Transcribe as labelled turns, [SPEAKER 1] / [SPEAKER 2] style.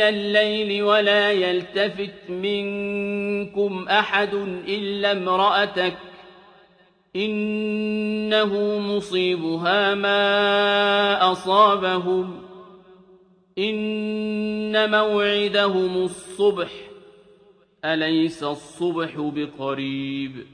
[SPEAKER 1] من الليل ولا يلتفت منكم أحد إلا امرأتك إنه مصيبها ما أصابهم إن موعدهم الصبح أليس الصبح بقريب؟